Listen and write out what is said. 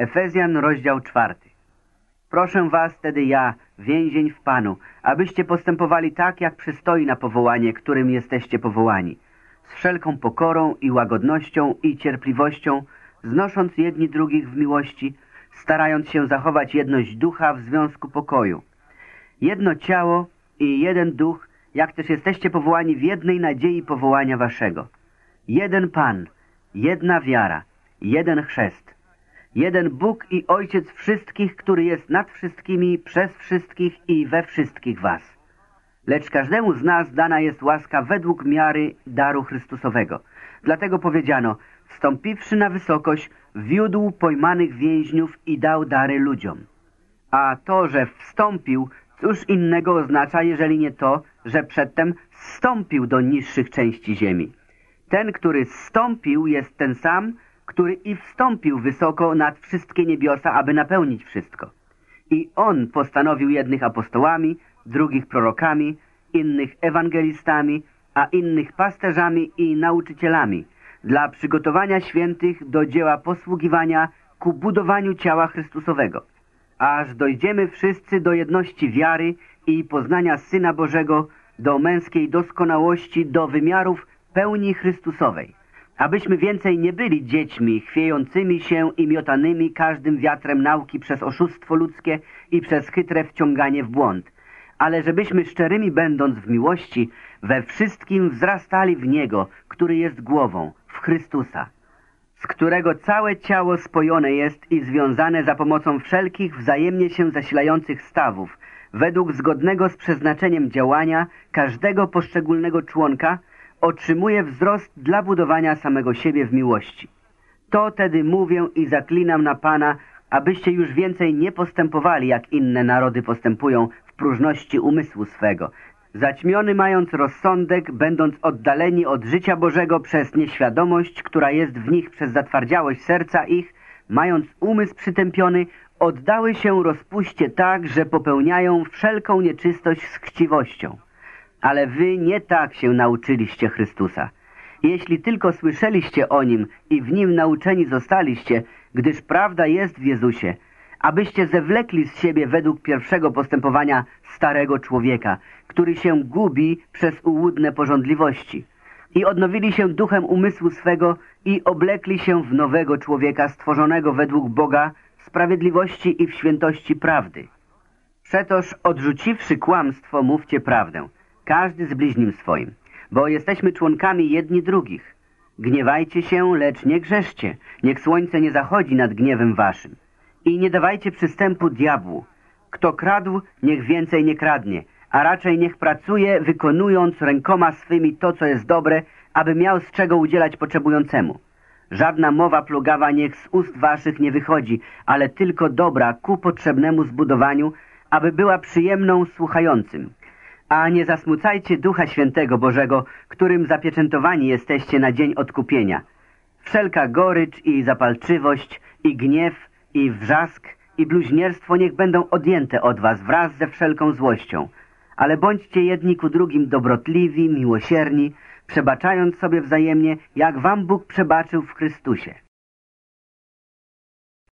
Efezjan, rozdział czwarty. Proszę was tedy ja, więzień w Panu, abyście postępowali tak, jak przystoi na powołanie, którym jesteście powołani, z wszelką pokorą i łagodnością i cierpliwością, znosząc jedni drugich w miłości, starając się zachować jedność ducha w związku pokoju. Jedno ciało i jeden duch, jak też jesteście powołani w jednej nadziei powołania waszego. Jeden Pan, jedna wiara, jeden chrzest, jeden Bóg i Ojciec wszystkich, który jest nad wszystkimi, przez wszystkich i we wszystkich was. Lecz każdemu z nas dana jest łaska według miary daru Chrystusowego. Dlatego powiedziano, wstąpiwszy na wysokość, wiódł pojmanych więźniów i dał dary ludziom. A to, że wstąpił, cóż innego oznacza, jeżeli nie to, że przedtem zstąpił do niższych części ziemi. Ten, który zstąpił, jest ten sam, który i wstąpił wysoko nad wszystkie niebiosa, aby napełnić wszystko. I On postanowił jednych apostołami, drugich prorokami, innych ewangelistami, a innych pasterzami i nauczycielami, dla przygotowania świętych do dzieła posługiwania ku budowaniu ciała Chrystusowego, aż dojdziemy wszyscy do jedności wiary i poznania Syna Bożego, do męskiej doskonałości, do wymiarów pełni Chrystusowej, abyśmy więcej nie byli dziećmi chwiejącymi się i miotanymi każdym wiatrem nauki przez oszustwo ludzkie i przez chytre wciąganie w błąd, ale żebyśmy szczerymi będąc w miłości, we wszystkim wzrastali w Niego, który jest głową, w Chrystusa, z którego całe ciało spojone jest i związane za pomocą wszelkich wzajemnie się zasilających stawów, według zgodnego z przeznaczeniem działania każdego poszczególnego członka, otrzymuje wzrost dla budowania samego siebie w miłości. To tedy mówię i zaklinam na Pana, abyście już więcej nie postępowali, jak inne narody postępują w próżności umysłu swego, zaćmiony mając rozsądek, będąc oddaleni od życia Bożego przez nieświadomość, która jest w nich przez zatwardziałość serca ich, mając umysł przytępiony, oddały się rozpuście tak, że popełniają wszelką nieczystość z chciwością. Ale wy nie tak się nauczyliście Chrystusa. Jeśli tylko słyszeliście o Nim i w Nim nauczeni zostaliście, gdyż prawda jest w Jezusie, abyście zewlekli z siebie według pierwszego postępowania starego człowieka, który się gubi przez ułudne porządliwości i odnowili się duchem umysłu swego i oblekli się w nowego człowieka stworzonego według Boga sprawiedliwości i w świętości prawdy. Przetoż odrzuciwszy kłamstwo, mówcie prawdę, każdy z bliźnim swoim, bo jesteśmy członkami jedni drugich. Gniewajcie się, lecz nie grzeszcie, niech słońce nie zachodzi nad gniewem waszym. I nie dawajcie przystępu diabłu. Kto kradł, niech więcej nie kradnie, a raczej niech pracuje, wykonując rękoma swymi to, co jest dobre, aby miał z czego udzielać potrzebującemu. Żadna mowa plugawa niech z ust waszych nie wychodzi, ale tylko dobra ku potrzebnemu zbudowaniu, aby była przyjemną słuchającym. A nie zasmucajcie Ducha Świętego Bożego, którym zapieczętowani jesteście na dzień odkupienia. Wszelka gorycz i zapalczywość, i gniew, i wrzask, i bluźnierstwo niech będą odjęte od was wraz ze wszelką złością. Ale bądźcie jedni ku drugim dobrotliwi, miłosierni, przebaczając sobie wzajemnie, jak wam Bóg przebaczył w Chrystusie.